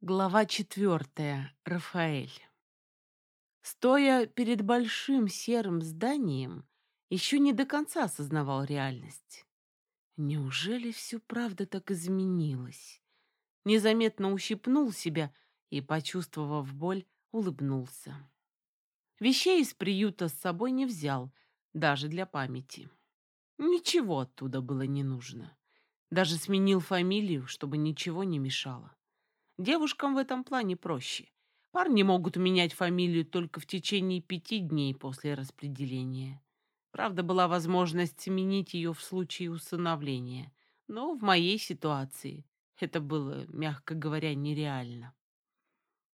Глава четвертая. Рафаэль. Стоя перед большим серым зданием, еще не до конца осознавал реальность. Неужели все правда так изменилось? Незаметно ущипнул себя и, почувствовав боль, улыбнулся. Вещей из приюта с собой не взял, даже для памяти. Ничего оттуда было не нужно. Даже сменил фамилию, чтобы ничего не мешало. Девушкам в этом плане проще. Парни могут менять фамилию только в течение пяти дней после распределения. Правда, была возможность сменить ее в случае усыновления. Но в моей ситуации это было, мягко говоря, нереально.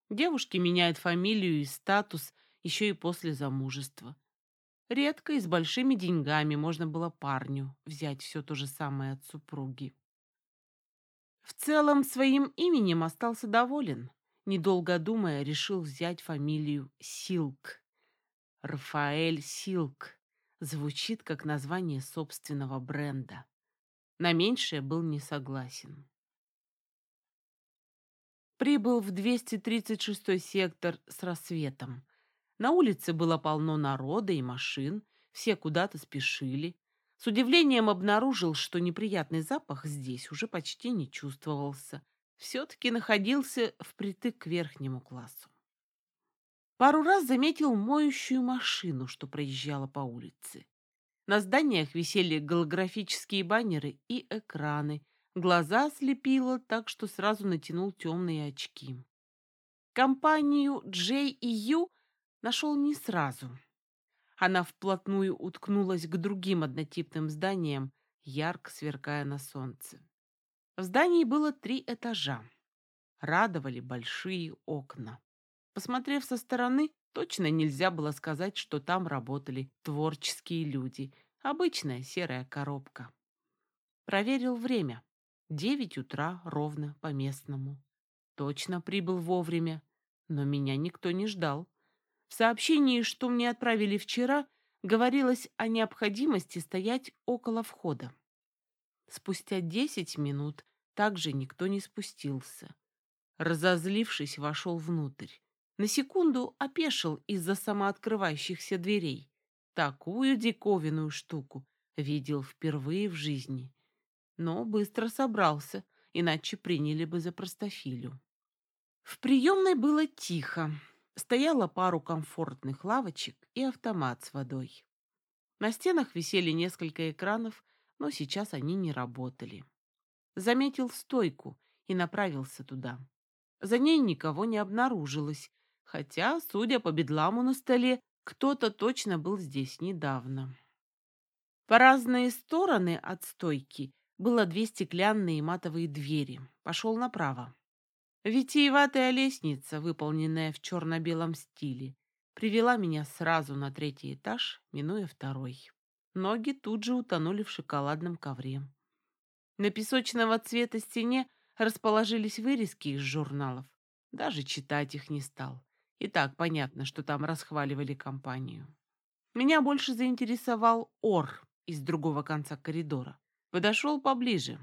Девушки меняют фамилию и статус еще и после замужества. Редко и с большими деньгами можно было парню взять все то же самое от супруги. В целом своим именем остался доволен. Недолго думая, решил взять фамилию Силк. Рафаэль Силк. Звучит как название собственного бренда. На меньшее был не согласен. Прибыл в 236 сектор с рассветом. На улице было полно народа и машин, все куда-то спешили. С удивлением обнаружил, что неприятный запах здесь уже почти не чувствовался. Все-таки находился впритык к верхнему классу. Пару раз заметил моющую машину, что проезжала по улице. На зданиях висели голографические баннеры и экраны. Глаза слепило так, что сразу натянул темные очки. Компанию J и U нашел не сразу. Она вплотную уткнулась к другим однотипным зданиям, ярко сверкая на солнце. В здании было три этажа. Радовали большие окна. Посмотрев со стороны, точно нельзя было сказать, что там работали творческие люди. Обычная серая коробка. Проверил время. Девять утра ровно по местному. Точно прибыл вовремя, но меня никто не ждал. В сообщении, что мне отправили вчера, говорилось о необходимости стоять около входа. Спустя десять минут также никто не спустился. Разозлившись, вошел внутрь. На секунду опешил из-за самооткрывающихся дверей. Такую диковинную штуку видел впервые в жизни. Но быстро собрался, иначе приняли бы за простофилю. В приемной было тихо. Стояла пару комфортных лавочек и автомат с водой. На стенах висели несколько экранов, но сейчас они не работали. Заметил стойку и направился туда. За ней никого не обнаружилось, хотя, судя по бедламу на столе, кто-то точно был здесь недавно. По разные стороны от стойки было две стеклянные матовые двери. Пошел направо. Витиеватая лестница, выполненная в черно-белом стиле, привела меня сразу на третий этаж, минуя второй. Ноги тут же утонули в шоколадном ковре. На песочного цвета стене расположились вырезки из журналов. Даже читать их не стал. И так понятно, что там расхваливали компанию. Меня больше заинтересовал Ор из другого конца коридора. Подошел поближе.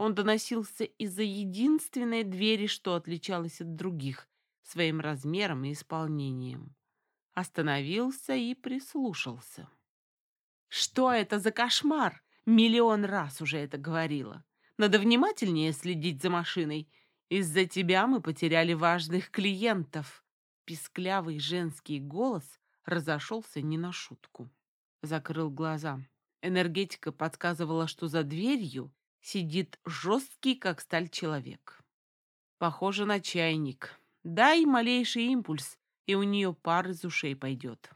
Он доносился из-за единственной двери, что отличалась от других, своим размером и исполнением. Остановился и прислушался. «Что это за кошмар?» Миллион раз уже это говорила. Надо внимательнее следить за машиной. Из-за тебя мы потеряли важных клиентов. Писклявый женский голос разошелся не на шутку. Закрыл глаза. Энергетика подсказывала, что за дверью Сидит жесткий, как сталь, человек. Похоже на чайник. Дай малейший импульс, и у нее пар из ушей пойдет.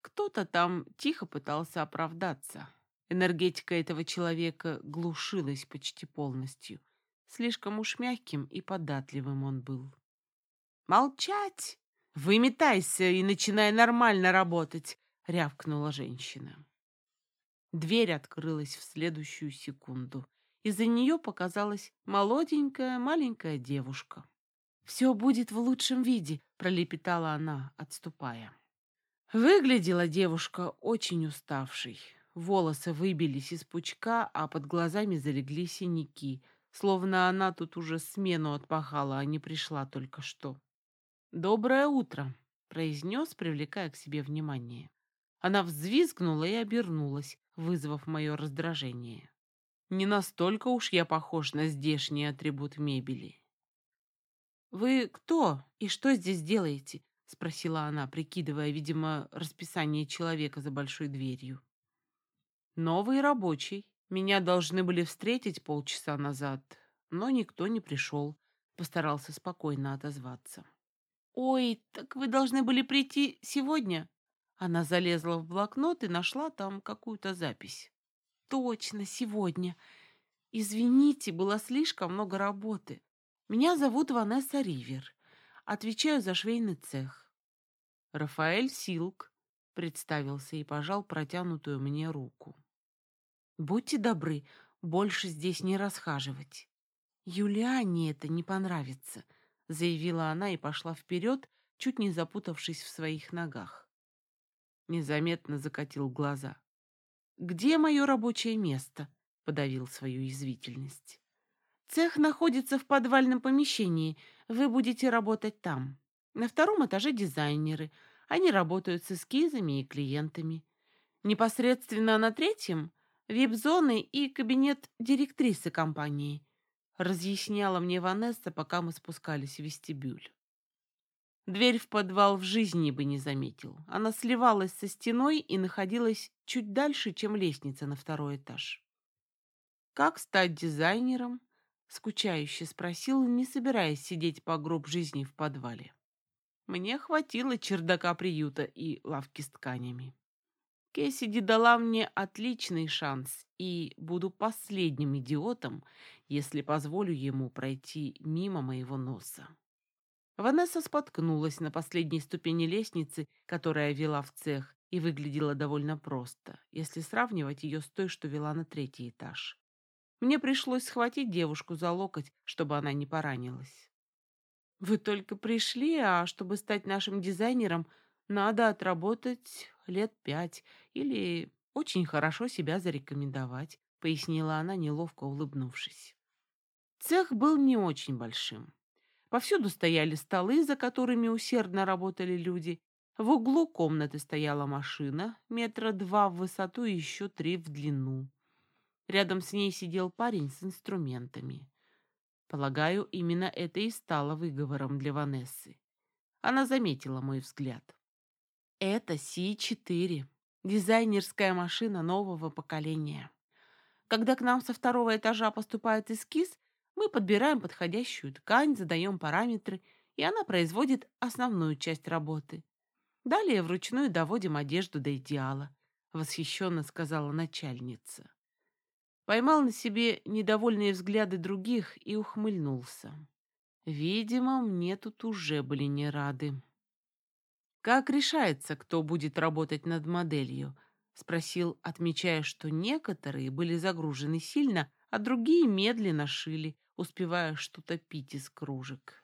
Кто-то там тихо пытался оправдаться. Энергетика этого человека глушилась почти полностью. Слишком уж мягким и податливым он был. «Молчать! Выметайся и начинай нормально работать!» — рявкнула женщина. Дверь открылась в следующую секунду. Из-за нее показалась молоденькая маленькая девушка. «Все будет в лучшем виде», — пролепетала она, отступая. Выглядела девушка очень уставшей. Волосы выбились из пучка, а под глазами залегли синяки, словно она тут уже смену отпахала, а не пришла только что. «Доброе утро», — произнес, привлекая к себе внимание. Она взвизгнула и обернулась, вызвав мое раздражение. Не настолько уж я похож на здешний атрибут мебели. «Вы кто и что здесь делаете?» — спросила она, прикидывая, видимо, расписание человека за большой дверью. «Новый рабочий. Меня должны были встретить полчаса назад, но никто не пришел», — постарался спокойно отозваться. «Ой, так вы должны были прийти сегодня?» Она залезла в блокнот и нашла там какую-то запись. «Точно, сегодня. Извините, было слишком много работы. Меня зовут Ванесса Ривер. Отвечаю за швейный цех». «Рафаэль Силк», — представился и пожал протянутую мне руку. «Будьте добры, больше здесь не расхаживать. Юлиане это не понравится», — заявила она и пошла вперед, чуть не запутавшись в своих ногах незаметно закатил глаза. «Где мое рабочее место?» — подавил свою язвительность. «Цех находится в подвальном помещении. Вы будете работать там. На втором этаже дизайнеры. Они работают с эскизами и клиентами. Непосредственно на третьем — вип-зоны и кабинет директрисы компании», — разъясняла мне Ванесса, пока мы спускались в вестибюль. Дверь в подвал в жизни бы не заметил. Она сливалась со стеной и находилась чуть дальше, чем лестница на второй этаж. «Как стать дизайнером?» — скучающе спросил, не собираясь сидеть по гроб жизни в подвале. Мне хватило чердака приюта и лавки с тканями. Кэссиди дала мне отличный шанс, и буду последним идиотом, если позволю ему пройти мимо моего носа. Ванесса споткнулась на последней ступени лестницы, которая вела в цех, и выглядела довольно просто, если сравнивать ее с той, что вела на третий этаж. Мне пришлось схватить девушку за локоть, чтобы она не поранилась. «Вы только пришли, а чтобы стать нашим дизайнером, надо отработать лет пять или очень хорошо себя зарекомендовать», пояснила она, неловко улыбнувшись. Цех был не очень большим. Повсюду стояли столы, за которыми усердно работали люди. В углу комнаты стояла машина, метра два в высоту и еще три в длину. Рядом с ней сидел парень с инструментами. Полагаю, именно это и стало выговором для Ванессы. Она заметила мой взгляд. Это Си-4, дизайнерская машина нового поколения. Когда к нам со второго этажа поступает эскиз, мы подбираем подходящую ткань, задаем параметры, и она производит основную часть работы. Далее вручную доводим одежду до идеала, восхищенно сказала начальница. Поймал на себе недовольные взгляды других и ухмыльнулся. Видимо, мне тут уже были не рады. «Как решается, кто будет работать над моделью?» — спросил, отмечая, что некоторые были загружены сильно, а другие медленно шили, успевая что-то пить из кружек.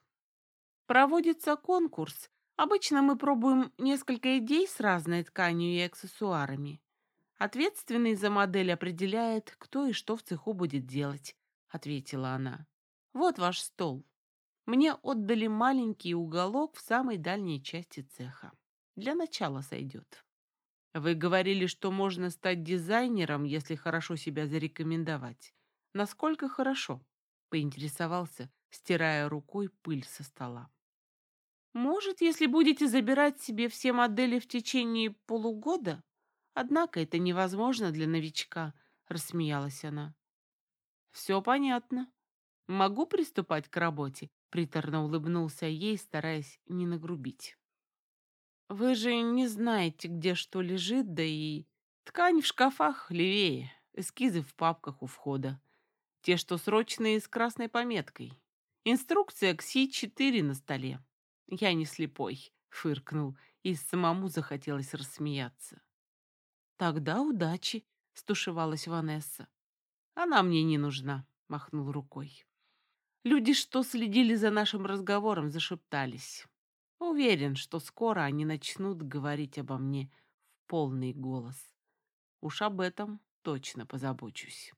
Проводится конкурс. Обычно мы пробуем несколько идей с разной тканью и аксессуарами. Ответственный за модель определяет, кто и что в цеху будет делать, ответила она. Вот ваш стол. Мне отдали маленький уголок в самой дальней части цеха. Для начала сойдет. Вы говорили, что можно стать дизайнером, если хорошо себя зарекомендовать. Насколько хорошо? Поинтересовался, стирая рукой пыль со стола. Может, если будете забирать себе все модели в течение полугода? Однако это невозможно для новичка, рассмеялась она. Все понятно. Могу приступать к работе? Приторно улыбнулся ей, стараясь не нагрубить. Вы же не знаете, где что лежит, да и... Ткань в шкафах левее, эскизы в папках у входа. Те, что срочные с красной пометкой. Инструкция к Си-4 на столе. Я не слепой, фыркнул, и самому захотелось рассмеяться. Тогда удачи, стушевалась Ванесса. Она мне не нужна, махнул рукой. Люди, что следили за нашим разговором, зашептались. Уверен, что скоро они начнут говорить обо мне в полный голос. Уж об этом точно позабочусь.